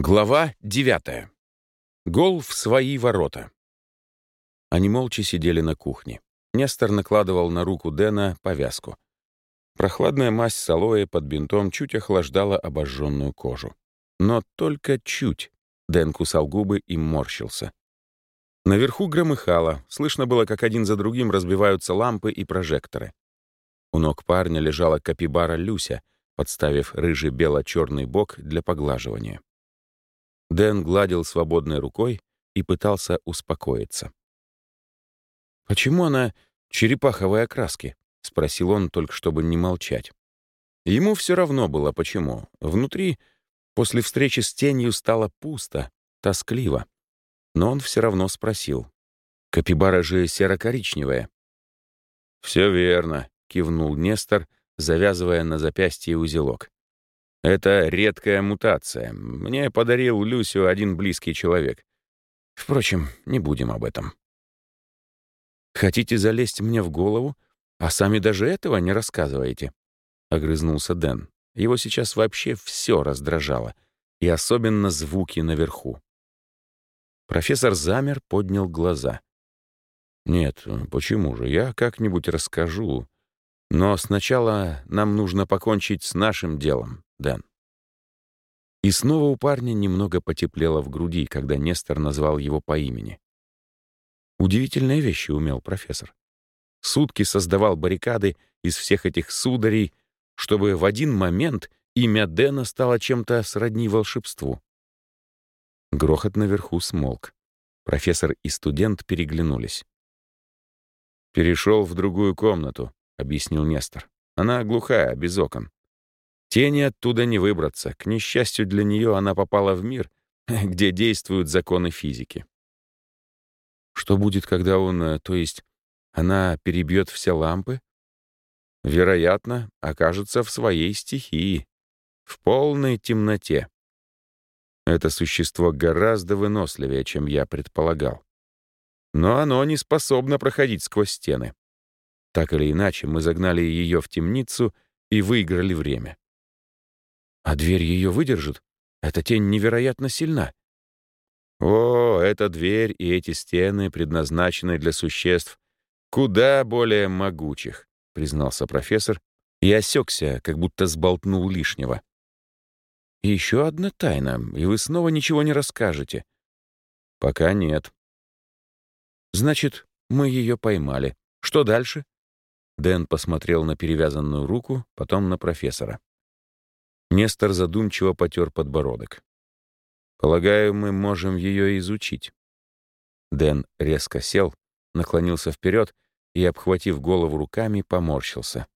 Глава девятая. Гол в свои ворота. Они молча сидели на кухне. Нестор накладывал на руку Дэна повязку. Прохладная мазь с алоэ под бинтом чуть охлаждала обожженную кожу. Но только чуть. Дэн кусал губы и морщился. Наверху громыхало, слышно было, как один за другим разбиваются лампы и прожекторы. У ног парня лежала капибара Люся, подставив рыжий бело-черный бок для поглаживания. Дэн гладил свободной рукой и пытался успокоиться. «Почему она черепаховой окраски?» — спросил он, только чтобы не молчать. Ему все равно было почему. Внутри, после встречи с тенью, стало пусто, тоскливо. Но он все равно спросил. «Капибара же серо-коричневая». «Все верно», — кивнул Нестор, завязывая на запястье узелок. Это редкая мутация. Мне подарил Люсю один близкий человек. Впрочем, не будем об этом. «Хотите залезть мне в голову, а сами даже этого не рассказываете?» — огрызнулся Дэн. Его сейчас вообще все раздражало, и особенно звуки наверху. Профессор замер, поднял глаза. «Нет, почему же? Я как-нибудь расскажу. Но сначала нам нужно покончить с нашим делом, Дэн. И снова у парня немного потеплело в груди, когда Нестор назвал его по имени. Удивительные вещи умел профессор. Сутки создавал баррикады из всех этих сударей, чтобы в один момент имя Дэна стало чем-то сродни волшебству. Грохот наверху смолк. Профессор и студент переглянулись. «Перешел в другую комнату», — объяснил Нестор. «Она глухая, без окон. Тени оттуда не выбраться. К несчастью для нее она попала в мир, где действуют законы физики. Что будет, когда он, э, то есть, она перебьет все лампы? Вероятно, окажется в своей стихии, в полной темноте. Это существо гораздо выносливее, чем я предполагал. Но оно не способно проходить сквозь стены. Так или иначе, мы загнали ее в темницу и выиграли время. А дверь ее выдержит? Эта тень невероятно сильна. О, эта дверь и эти стены предназначены для существ куда более могучих, признался профессор и осекся, как будто сболтнул лишнего. Еще одна тайна, и вы снова ничего не расскажете. Пока нет. Значит, мы ее поймали. Что дальше? Дэн посмотрел на перевязанную руку, потом на профессора. Нестор задумчиво потер подбородок. «Полагаю, мы можем ее изучить». Дэн резко сел, наклонился вперед и, обхватив голову руками, поморщился.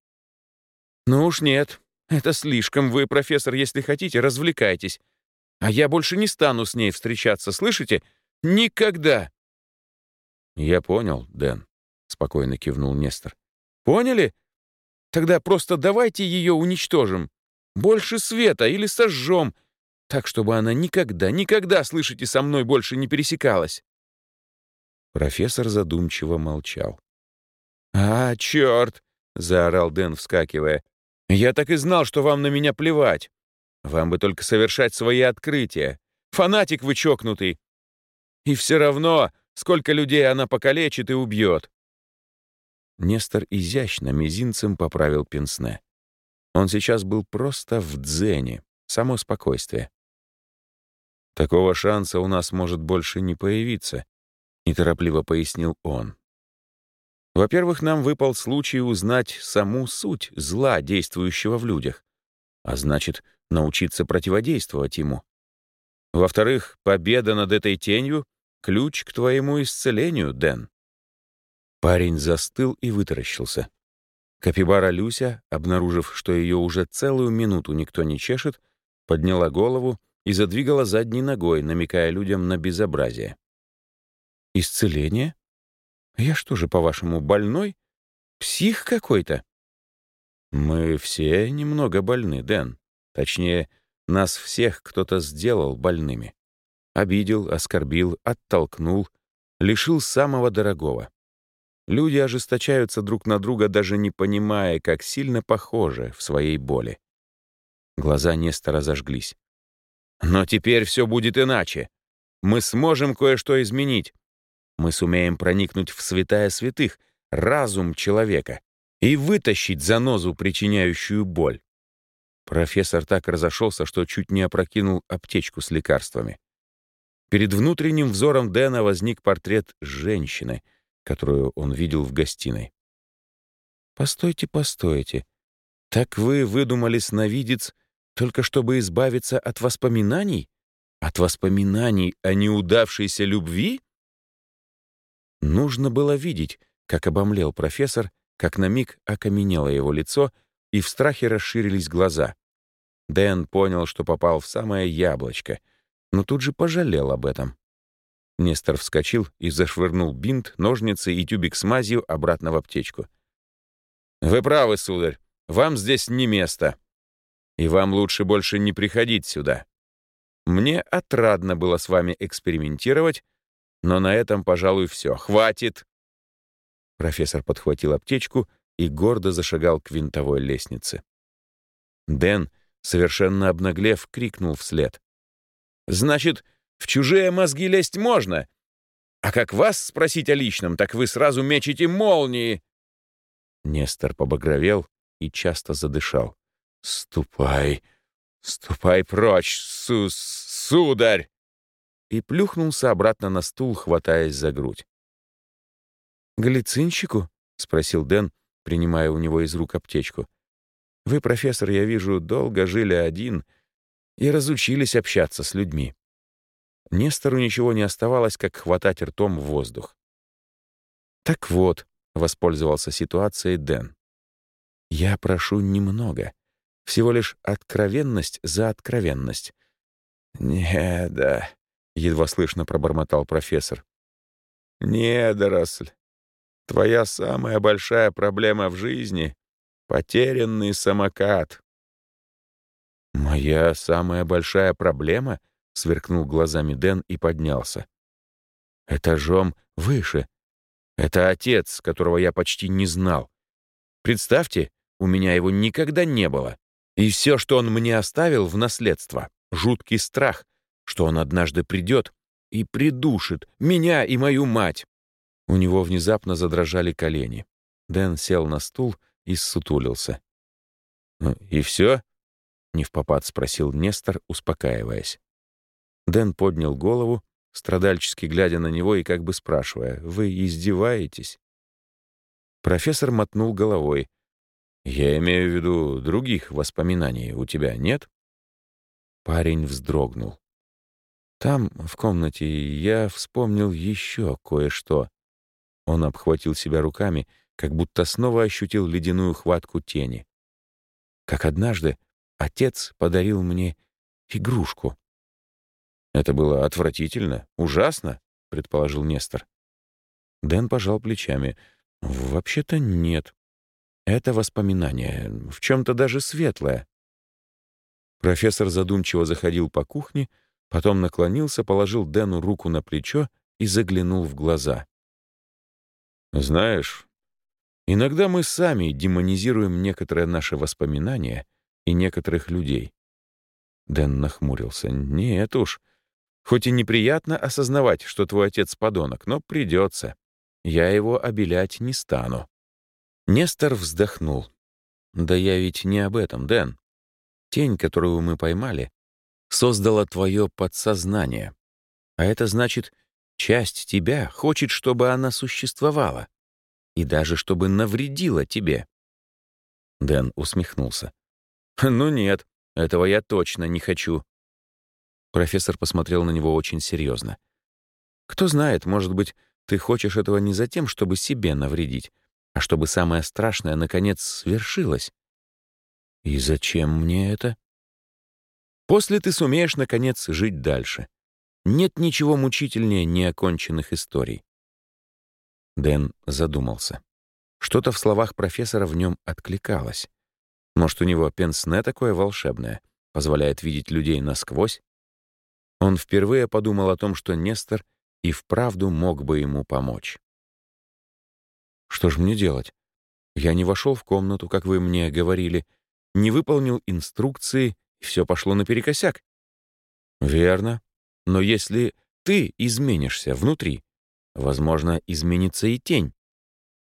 «Ну уж нет, это слишком. Вы, профессор, если хотите, развлекайтесь. А я больше не стану с ней встречаться, слышите? Никогда!» «Я понял, Дэн», — спокойно кивнул Нестор. «Поняли? Тогда просто давайте ее уничтожим. Больше света или сожжем, так, чтобы она никогда, никогда, слышите, со мной больше не пересекалась. Профессор задумчиво молчал. «А, черт!» — заорал Дэн, вскакивая. «Я так и знал, что вам на меня плевать. Вам бы только совершать свои открытия. Фанатик вы чокнутый. И все равно, сколько людей она покалечит и убьет». Нестор изящно мизинцем поправил пенсне. Он сейчас был просто в дзене, само спокойствие. «Такого шанса у нас может больше не появиться», — неторопливо пояснил он. «Во-первых, нам выпал случай узнать саму суть зла, действующего в людях, а значит, научиться противодействовать ему. Во-вторых, победа над этой тенью — ключ к твоему исцелению, Дэн». Парень застыл и вытаращился. Капибара Люся, обнаружив, что ее уже целую минуту никто не чешет, подняла голову и задвигала задней ногой, намекая людям на безобразие. «Исцеление? Я что же, по-вашему, больной? Псих какой-то?» «Мы все немного больны, Дэн. Точнее, нас всех кто-то сделал больными. Обидел, оскорбил, оттолкнул, лишил самого дорогого. Люди ожесточаются друг на друга, даже не понимая, как сильно похожи в своей боли. Глаза Нестора зажглись. Но теперь все будет иначе. Мы сможем кое-что изменить. Мы сумеем проникнуть в святая святых, разум человека, и вытащить занозу, причиняющую боль. Профессор так разошелся, что чуть не опрокинул аптечку с лекарствами. Перед внутренним взором Дэна возник портрет женщины, которую он видел в гостиной. «Постойте, постойте. Так вы выдумали сновидец, только чтобы избавиться от воспоминаний? От воспоминаний о неудавшейся любви?» Нужно было видеть, как обомлел профессор, как на миг окаменело его лицо, и в страхе расширились глаза. Дэн понял, что попал в самое яблочко, но тут же пожалел об этом. Нестор вскочил и зашвырнул бинт, ножницы и тюбик с мазью обратно в аптечку. «Вы правы, сударь, вам здесь не место. И вам лучше больше не приходить сюда. Мне отрадно было с вами экспериментировать, но на этом, пожалуй, все. Хватит!» Профессор подхватил аптечку и гордо зашагал к винтовой лестнице. Дэн, совершенно обнаглев, крикнул вслед. «Значит, в чужие мозги лезть можно? А как вас спросить о личном, так вы сразу мечете молнии!» Нестор побагровел и часто задышал. «Ступай, ступай прочь, су сударь!» И плюхнулся обратно на стул, хватаясь за грудь. «Галицинщику?» — спросил Дэн, принимая у него из рук аптечку. «Вы, профессор, я вижу, долго жили один и разучились общаться с людьми». Нестору ничего не оставалось, как хватать ртом в воздух. «Так вот», — воспользовался ситуацией Дэн. «Я прошу немного. Всего лишь откровенность за откровенность». «Не, да», — едва слышно пробормотал профессор. «Недоросль. Твоя самая большая проблема в жизни — потерянный самокат». «Моя самая большая проблема?» — сверкнул глазами Дэн и поднялся. «Этажом выше. Это отец, которого я почти не знал. Представьте, у меня его никогда не было. И все, что он мне оставил в наследство — жуткий страх, что он однажды придет и придушит меня и мою мать. У него внезапно задрожали колени. Дэн сел на стул и ссутулился. «Ну и все?» — невпопад спросил Нестор, успокаиваясь. Дэн поднял голову, страдальчески глядя на него и как бы спрашивая, «Вы издеваетесь?» Профессор мотнул головой. «Я имею в виду других воспоминаний у тебя нет?» Парень вздрогнул. «Там, в комнате, я вспомнил еще кое-что». Он обхватил себя руками, как будто снова ощутил ледяную хватку тени. Как однажды отец подарил мне игрушку. «Это было отвратительно, ужасно», — предположил Нестор. Дэн пожал плечами. «Вообще-то нет. Это воспоминание, в чем-то даже светлое». Профессор задумчиво заходил по кухне, потом наклонился, положил Дэну руку на плечо и заглянул в глаза. «Знаешь, иногда мы сами демонизируем некоторые наши воспоминания и некоторых людей». Дэн нахмурился. «Нет уж, хоть и неприятно осознавать, что твой отец подонок, но придется. Я его обелять не стану». Нестор вздохнул. «Да я ведь не об этом, Дэн. Тень, которую мы поймали, создала твое подсознание. А это значит, Часть тебя хочет, чтобы она существовала. И даже чтобы навредила тебе. Дэн усмехнулся. «Ну нет, этого я точно не хочу». Профессор посмотрел на него очень серьезно. «Кто знает, может быть, ты хочешь этого не за тем, чтобы себе навредить, а чтобы самое страшное, наконец, свершилось. И зачем мне это? После ты сумеешь, наконец, жить дальше. Нет ничего мучительнее неоконченных историй. Дэн задумался. Что-то в словах профессора в нем откликалось. Может, у него пенсне такое волшебное, позволяет видеть людей насквозь? Он впервые подумал о том, что Нестор и вправду мог бы ему помочь. Что ж мне делать? Я не вошел в комнату, как вы мне говорили, не выполнил инструкции, и все пошло наперекосяк. Верно. Но если ты изменишься внутри, возможно, изменится и тень.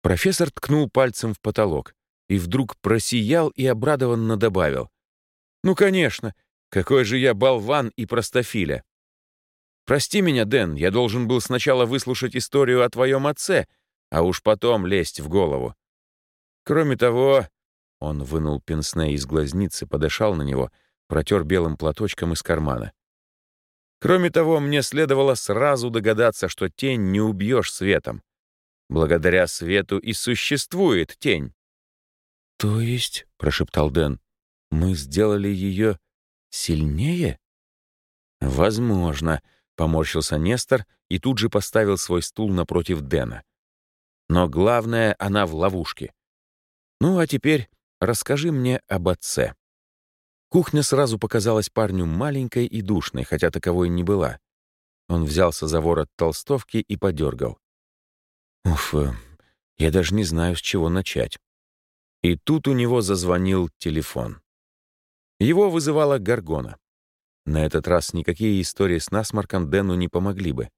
Профессор ткнул пальцем в потолок и вдруг просиял и обрадованно добавил. «Ну, конечно, какой же я болван и простофиля! Прости меня, Дэн, я должен был сначала выслушать историю о твоем отце, а уж потом лезть в голову. Кроме того, он вынул пенсне из глазницы, подышал на него, протер белым платочком из кармана. Кроме того, мне следовало сразу догадаться, что тень не убьешь светом. Благодаря свету и существует тень. «То есть», — прошептал Дэн, — «мы сделали ее сильнее?» «Возможно», — поморщился Нестор и тут же поставил свой стул напротив Дэна. «Но главное, она в ловушке. Ну, а теперь расскажи мне об отце». Кухня сразу показалась парню маленькой и душной, хотя таковой не была. Он взялся за ворот толстовки и подергал. Уф, э, я даже не знаю, с чего начать. И тут у него зазвонил телефон. Его вызывала Гаргона. На этот раз никакие истории с насморком Дэну не помогли бы.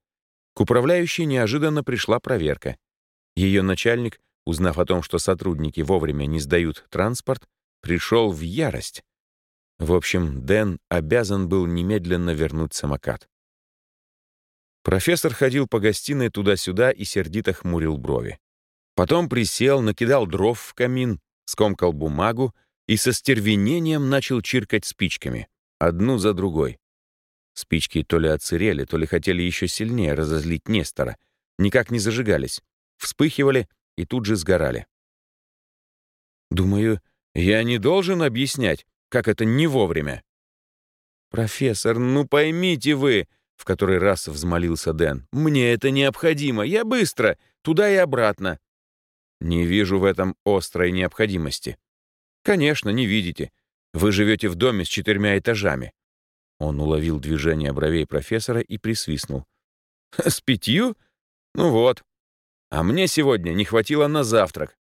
К управляющей неожиданно пришла проверка. Ее начальник, узнав о том, что сотрудники вовремя не сдают транспорт, пришел в ярость. В общем, Дэн обязан был немедленно вернуть самокат. Профессор ходил по гостиной туда-сюда и сердито хмурил брови. Потом присел, накидал дров в камин, скомкал бумагу и со стервенением начал чиркать спичками, одну за другой. Спички то ли отсырели, то ли хотели еще сильнее разозлить Нестора, никак не зажигались, вспыхивали и тут же сгорали. «Думаю, я не должен объяснять, как это не вовремя». «Профессор, ну поймите вы!» В который раз взмолился Дэн. «Мне это необходимо. Я быстро. Туда и обратно». «Не вижу в этом острой необходимости». «Конечно, не видите. Вы живете в доме с четырьмя этажами». Он уловил движение бровей профессора и присвистнул. «С пятью? Ну вот. А мне сегодня не хватило на завтрак.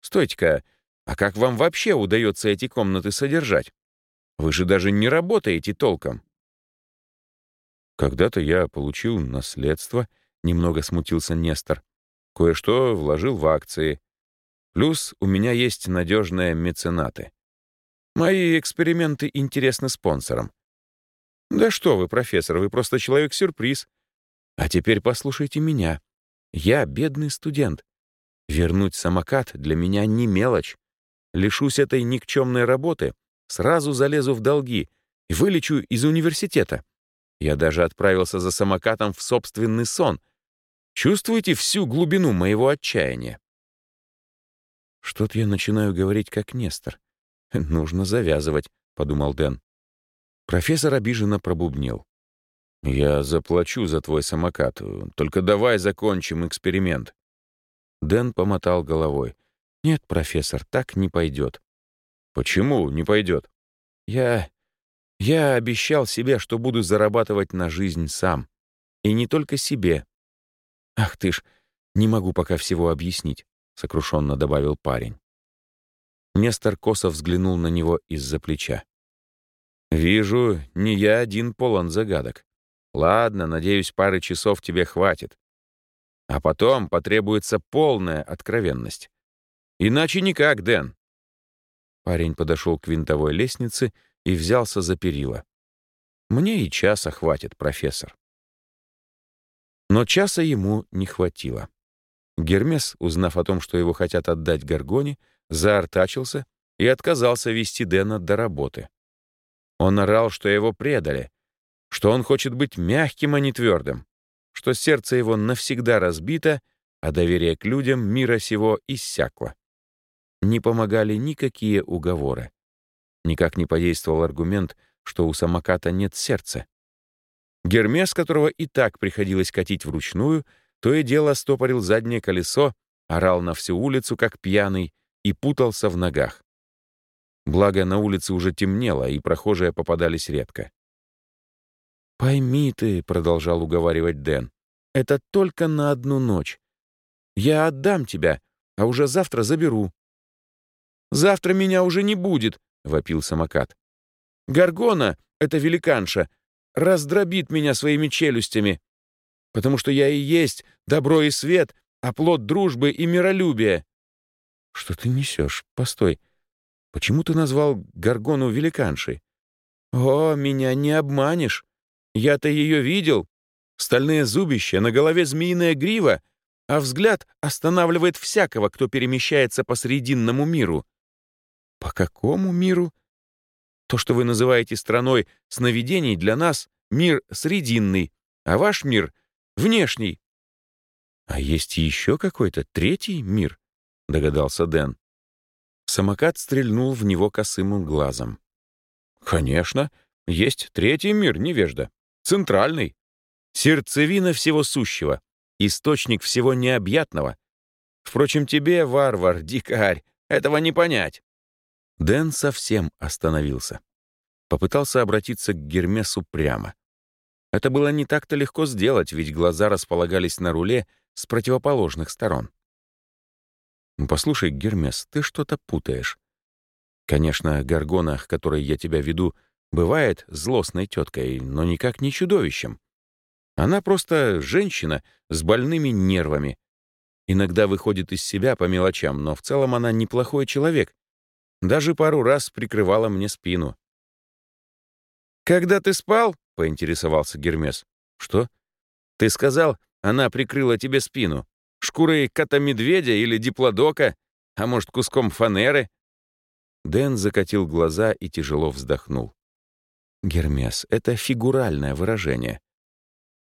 Стойте-ка, а как вам вообще удается эти комнаты содержать? Вы же даже не работаете толком». Когда-то я получил наследство, немного смутился Нестор. Кое-что вложил в акции. Плюс у меня есть надежные меценаты. Мои эксперименты интересны спонсорам. Да что вы, профессор, вы просто человек-сюрприз. А теперь послушайте меня. Я бедный студент. Вернуть самокат для меня не мелочь. Лишусь этой никчемной работы, сразу залезу в долги и вылечу из университета. Я даже отправился за самокатом в собственный сон. Чувствуете всю глубину моего отчаяния? Что-то я начинаю говорить как Нестор. Нужно завязывать, — подумал Дэн. Профессор обиженно пробубнил. «Я заплачу за твой самокат, только давай закончим эксперимент». Дэн помотал головой. «Нет, профессор, так не пойдет». «Почему не пойдет?» «Я... Я обещал себе, что буду зарабатывать на жизнь сам. И не только себе. Ах ты ж, не могу пока всего объяснить, — сокрушенно добавил парень. Нестор косо взглянул на него из-за плеча. «Вижу, не я один полон загадок. Ладно, надеюсь, пары часов тебе хватит. А потом потребуется полная откровенность. Иначе никак, Дэн». Парень подошел к винтовой лестнице и взялся за перила. «Мне и часа хватит, профессор». Но часа ему не хватило. Гермес, узнав о том, что его хотят отдать Гаргоне, заортачился и отказался вести Дэна до работы. Он орал, что его предали, что он хочет быть мягким, а не твердым, что сердце его навсегда разбито, а доверие к людям мира сего иссякло. Не помогали никакие уговоры. Никак не подействовал аргумент, что у самоката нет сердца. Гермес, которого и так приходилось катить вручную, то и дело стопорил заднее колесо, орал на всю улицу, как пьяный, и путался в ногах. Благо, на улице уже темнело, и прохожие попадались редко. «Пойми ты», — продолжал уговаривать Дэн, — «это только на одну ночь. Я отдам тебя, а уже завтра заберу». «Завтра меня уже не будет», — вопил самокат. «Гаргона — это великанша. раздробит меня своими челюстями, потому что я и есть добро и свет, а плод дружбы и миролюбия. Что ты несешь? Постой. Почему ты назвал Гаргону великаншей? О, меня не обманешь. Я-то ее видел. Стальные зубища, на голове змеиная грива, а взгляд останавливает всякого, кто перемещается по срединному миру. По какому миру? То, что вы называете страной сновидений, для нас — мир срединный, а ваш мир — внешний. А есть еще какой-то третий мир, догадался Дэн. Самокат стрельнул в него косым глазом. Конечно, есть третий мир, невежда. Центральный. Сердцевина всего сущего. Источник всего необъятного. Впрочем, тебе, варвар, дикарь, этого не понять. Дэн совсем остановился. Попытался обратиться к Гермесу прямо. Это было не так-то легко сделать, ведь глаза располагались на руле с противоположных сторон. «Ну, «Послушай, Гермес, ты что-то путаешь. Конечно, Гаргона, к которой я тебя веду, бывает злостной теткой, но никак не чудовищем. Она просто женщина с больными нервами. Иногда выходит из себя по мелочам, но в целом она неплохой человек, даже пару раз прикрывала мне спину. «Когда ты спал?» — поинтересовался Гермес. «Что?» «Ты сказал, она прикрыла тебе спину. Шкурой кота-медведя или диплодока? А может, куском фанеры?» Дэн закатил глаза и тяжело вздохнул. «Гермес, это фигуральное выражение».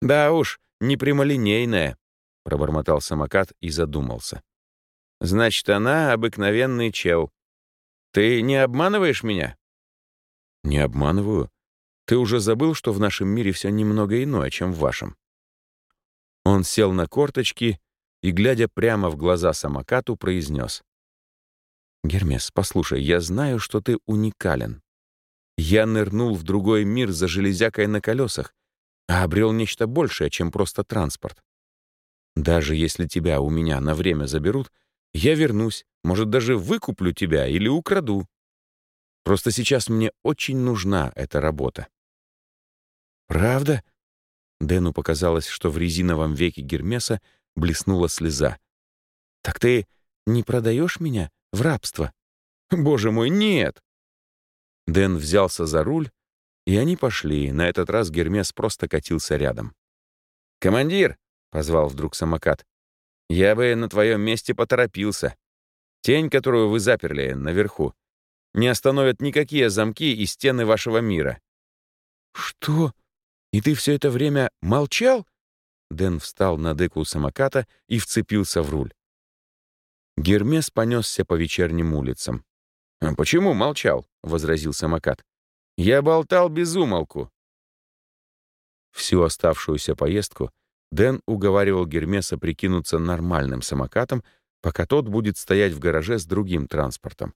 «Да уж, не прямолинейное», — пробормотал самокат и задумался. «Значит, она обыкновенный чел. Ты не обманываешь меня? Не обманываю. Ты уже забыл, что в нашем мире все немного иное, чем в вашем. Он сел на корточки и, глядя прямо в глаза самокату, произнес. «Гермес, послушай, я знаю, что ты уникален. Я нырнул в другой мир за железякой на колесах, а обрел нечто большее, чем просто транспорт. Даже если тебя у меня на время заберут, я вернусь, может, даже выкуплю тебя или украду. Просто сейчас мне очень нужна эта работа». «Правда?» Дэну показалось, что в резиновом веке Гермеса блеснула слеза. «Так ты не продаешь меня в рабство?» «Боже мой, нет!» Дэн взялся за руль, и они пошли. На этот раз Гермес просто катился рядом. «Командир!» — позвал вдруг самокат. Я бы на твоем месте поторопился. Тень, которую вы заперли наверху, не остановят никакие замки и стены вашего мира». «Что? И ты все это время молчал?» Дэн встал на деку самоката и вцепился в руль. Гермес понесся по вечерним улицам. «А «Почему молчал?» — возразил самокат. «Я болтал без умолку». Всю оставшуюся поездку Дэн уговаривал Гермеса прикинуться нормальным самокатом, пока тот будет стоять в гараже с другим транспортом.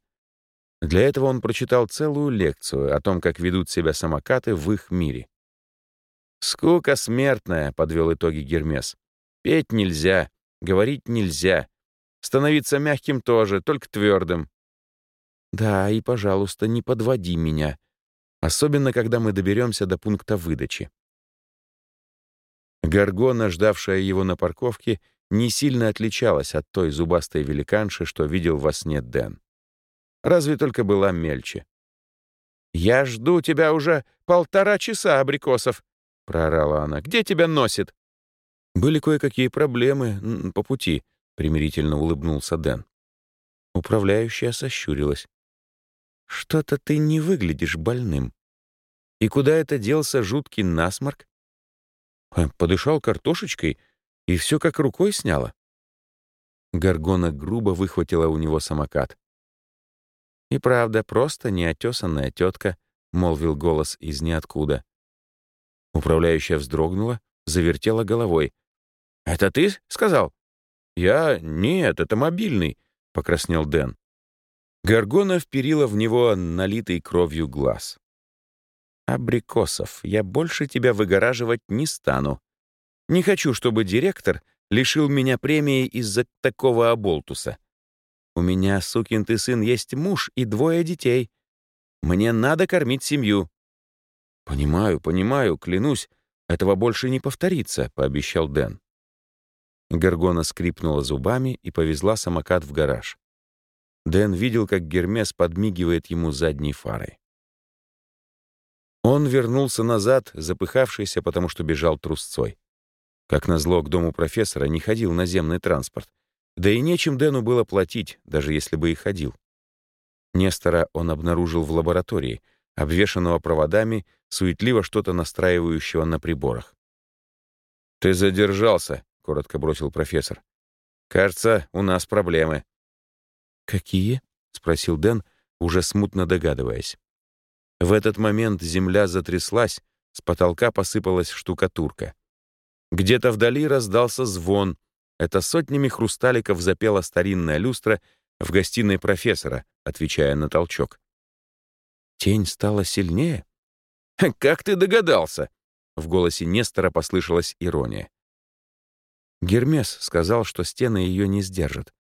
Для этого он прочитал целую лекцию о том, как ведут себя самокаты в их мире. «Скука смертная», — подвел итоги Гермес. «Петь нельзя, говорить нельзя, становиться мягким тоже, только твердым». «Да, и, пожалуйста, не подводи меня, особенно когда мы доберемся до пункта выдачи. Гаргона, ждавшая его на парковке, не сильно отличалась от той зубастой великанши, что видел во сне Дэн. Разве только была мельче. «Я жду тебя уже полтора часа, Абрикосов!» — проорала она. «Где тебя носит?» «Были кое-какие проблемы по пути», — примирительно улыбнулся Дэн. Управляющая сощурилась. «Что-то ты не выглядишь больным. И куда это делся жуткий насморк? А, подышал картошечкой, и все как рукой сняло. Гаргона грубо выхватила у него самокат. «И правда, просто неотесанная тетка», — молвил голос из ниоткуда. Управляющая вздрогнула, завертела головой. «Это ты сказал?» «Я... Нет, это мобильный», — покраснел Дэн. Гаргона вперила в него налитый кровью глаз. «Абрикосов, я больше тебя выгораживать не стану. Не хочу, чтобы директор лишил меня премии из-за такого оболтуса. У меня, сукин ты сын, есть муж и двое детей. Мне надо кормить семью». «Понимаю, понимаю, клянусь, этого больше не повторится», — пообещал Дэн. Гаргона скрипнула зубами и повезла самокат в гараж. Дэн видел, как Гермес подмигивает ему задней фарой. Он вернулся назад, запыхавшийся, потому что бежал трусцой. Как назло, к дому профессора не ходил наземный транспорт. Да и нечем Дэну было платить, даже если бы и ходил. Нестора он обнаружил в лаборатории, обвешанного проводами, суетливо что-то настраивающего на приборах. «Ты задержался», — коротко бросил профессор. «Кажется, у нас проблемы». «Какие?» — спросил Дэн, уже смутно догадываясь. В этот момент земля затряслась, с потолка посыпалась штукатурка. Где-то вдали раздался звон. Это сотнями хрусталиков запела старинная люстра в гостиной профессора, отвечая на толчок. Тень стала сильнее? «Как ты догадался?» В голосе Нестора послышалась ирония. Гермес сказал, что стены ее не сдержат.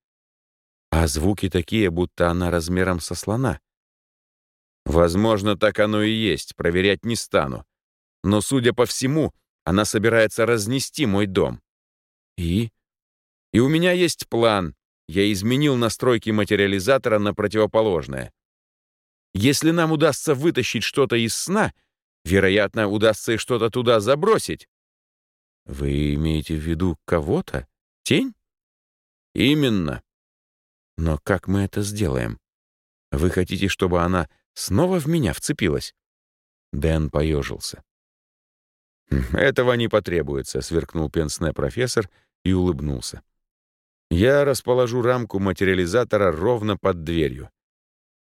А звуки такие, будто она размером со слона. Возможно, так оно и есть, проверять не стану. Но, судя по всему, она собирается разнести мой дом. И? И у меня есть план. Я изменил настройки материализатора на противоположное. Если нам удастся вытащить что-то из сна, вероятно, удастся и что-то туда забросить. Вы имеете в виду кого-то? Тень? Именно. Но как мы это сделаем? Вы хотите, чтобы она снова в меня вцепилась?» Дэн поежился. «Хм, «Этого не потребуется», — сверкнул пенсне профессор и улыбнулся. «Я расположу рамку материализатора ровно под дверью.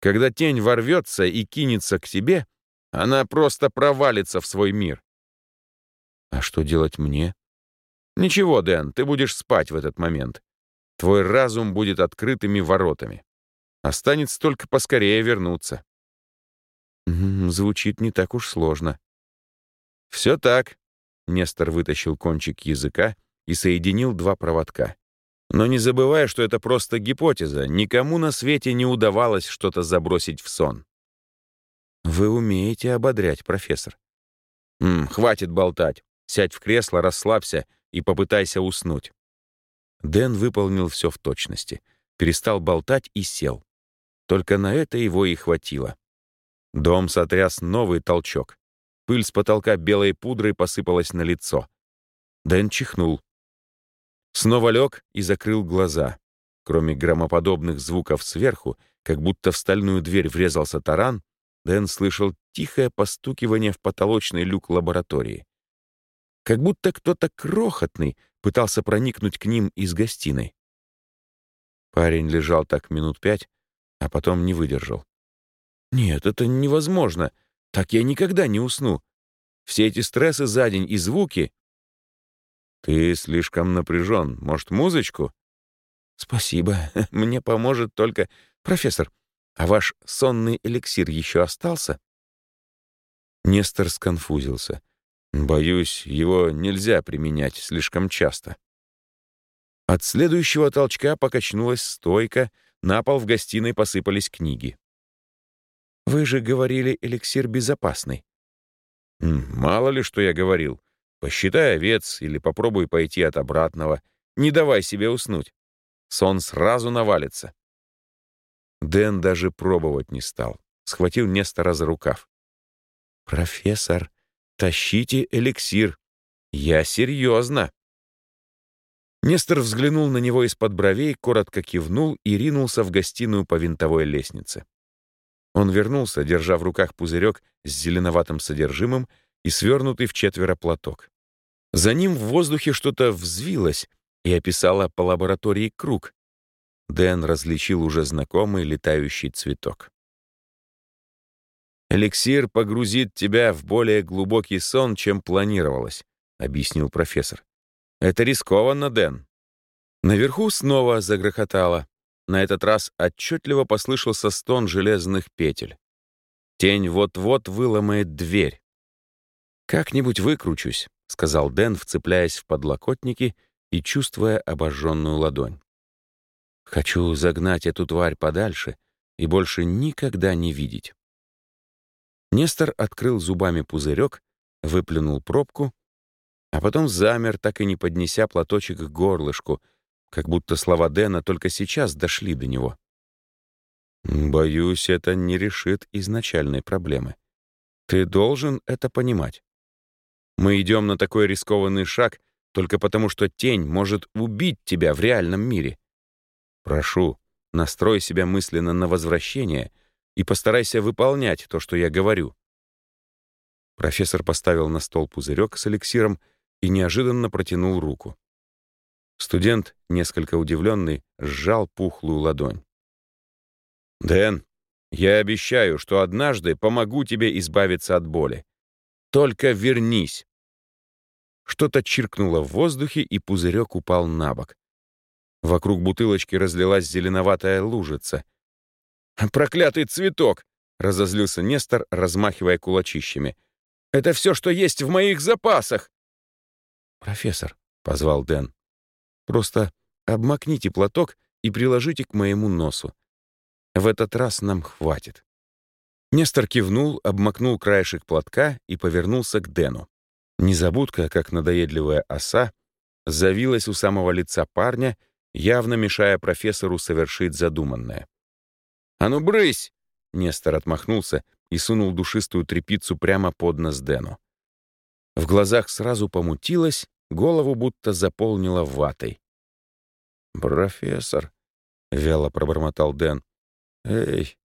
Когда тень ворвется и кинется к тебе, она просто провалится в свой мир». «А что делать мне?» «Ничего, Дэн, ты будешь спать в этот момент. Твой разум будет открытыми воротами. Останется только поскорее вернуться». Звучит не так уж сложно. «Все так», — Нестор вытащил кончик языка и соединил два проводка. «Но не забывай, что это просто гипотеза. Никому на свете не удавалось что-то забросить в сон». «Вы умеете ободрять, профессор». «М, «Хватит болтать. Сядь в кресло, расслабься и попытайся уснуть». Дэн выполнил все в точности. Перестал болтать и сел. Только на это его и хватило. Дом сотряс новый толчок. Пыль с потолка белой пудрой посыпалась на лицо. Дэн чихнул. Снова лег и закрыл глаза. Кроме громоподобных звуков сверху, как будто в стальную дверь врезался таран, Дэн слышал тихое постукивание в потолочный люк лаборатории. Как будто кто-то крохотный пытался проникнуть к ним из гостиной. Парень лежал так минут пять, а потом не выдержал. Нет, это невозможно. Так я никогда не усну. Все эти стрессы за день и звуки... Ты слишком напряжен. Может, музычку? Спасибо. Мне поможет только... Профессор, а ваш сонный эликсир еще остался? Нестор сконфузился. Боюсь, его нельзя применять слишком часто. От следующего толчка покачнулась стойка, на пол в гостиной посыпались книги. Вы же говорили, эликсир безопасный. Мало ли, что я говорил. Посчитай овец или попробуй пойти от обратного. Не давай себе уснуть. Сон сразу навалится. Дэн даже пробовать не стал. Схватил Нестора за рукав. «Профессор, тащите эликсир. Я серьезно». Нестор взглянул на него из-под бровей, коротко кивнул и ринулся в гостиную по винтовой лестнице. Он вернулся, держа в руках пузырек с зеленоватым содержимым и свернутый в четверо платок. За ним в воздухе что-то взвилось и описало по лаборатории круг. Дэн различил уже знакомый летающий цветок. «Эликсир погрузит тебя в более глубокий сон, чем планировалось», — объяснил профессор. «Это рискованно, Дэн». Наверху снова загрохотало. На этот раз отчетливо послышался стон железных петель. Тень вот-вот выломает дверь. «Как-нибудь выкручусь», — сказал Дэн, вцепляясь в подлокотники и чувствуя обожженную ладонь. «Хочу загнать эту тварь подальше и больше никогда не видеть». Нестор открыл зубами пузырек, выплюнул пробку, а потом замер, так и не поднеся платочек к горлышку, как будто слова Дэна только сейчас дошли до него. «Боюсь, это не решит изначальной проблемы. Ты должен это понимать. Мы идем на такой рискованный шаг только потому, что тень может убить тебя в реальном мире. Прошу, настрой себя мысленно на возвращение и постарайся выполнять то, что я говорю». Профессор поставил на стол пузырек с эликсиром и неожиданно протянул руку. Студент, несколько удивленный, сжал пухлую ладонь. «Дэн, я обещаю, что однажды помогу тебе избавиться от боли. Только вернись!» Что-то чиркнуло в воздухе, и пузырек упал на бок. Вокруг бутылочки разлилась зеленоватая лужица. «Проклятый цветок!» — разозлился Нестор, размахивая кулачищами. «Это все, что есть в моих запасах!» «Профессор», — позвал Дэн, — «просто обмакните платок и приложите к моему носу. В этот раз нам хватит». Нестор кивнул, обмакнул краешек платка и повернулся к Дэну. Незабудка, как надоедливая оса, завилась у самого лица парня, явно мешая профессору совершить задуманное. «А ну, брысь!» Нестор отмахнулся и сунул душистую трепицу прямо под нос Дэну. В глазах сразу помутилось, голову будто заполнило ватой. «Профессор», — вяло пробормотал Дэн, — «эй,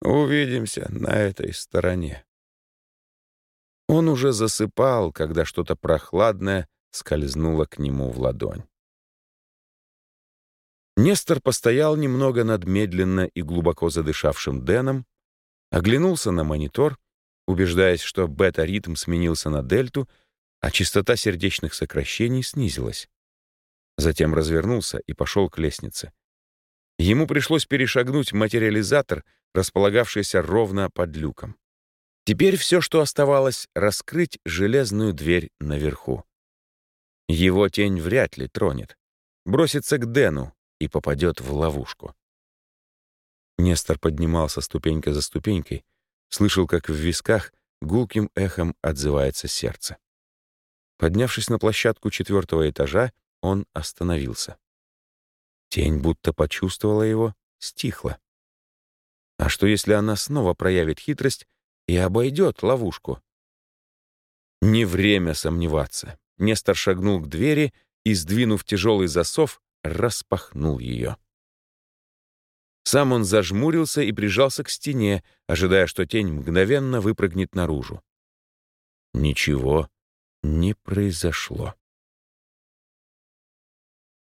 увидимся на этой стороне». Он уже засыпал, когда что-то прохладное скользнуло к нему в ладонь. Нестор постоял немного над медленно и глубоко задышавшим Дэном, оглянулся на монитор, убеждаясь, что бета-ритм сменился на дельту, а частота сердечных сокращений снизилась. Затем развернулся и пошел к лестнице. Ему пришлось перешагнуть материализатор, располагавшийся ровно под люком. Теперь все, что оставалось, раскрыть железную дверь наверху. Его тень вряд ли тронет. Бросится к Дэну и попадет в ловушку. Нестор поднимался ступенька за ступенькой, слышал, как в висках гулким эхом отзывается сердце. Поднявшись на площадку четвертого этажа, он остановился. Тень будто почувствовала его, стихла. А что, если она снова проявит хитрость и обойдет ловушку? Не время сомневаться. Нестор шагнул к двери и, сдвинув тяжелый засов, распахнул ее. Сам он зажмурился и прижался к стене, ожидая, что тень мгновенно выпрыгнет наружу. Ничего не произошло.